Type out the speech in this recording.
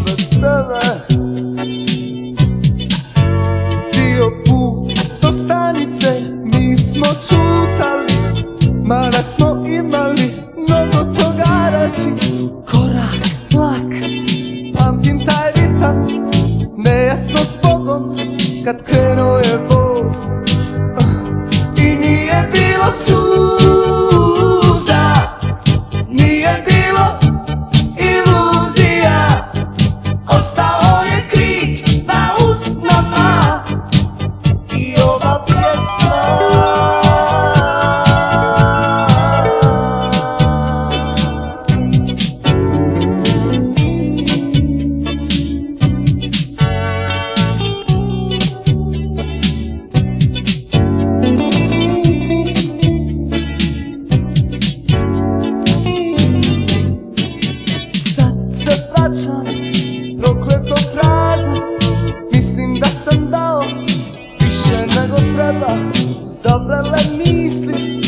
ostao bez tebe Cijel put do stanice mi smo čutali Mada smo imali mnogo toga reći. Korak, tlak, pamtim taj ritam Nejasno s Bogom kad krenuo je voz. I nije bilo suza da sam dao više nego treba. Zabrale misli,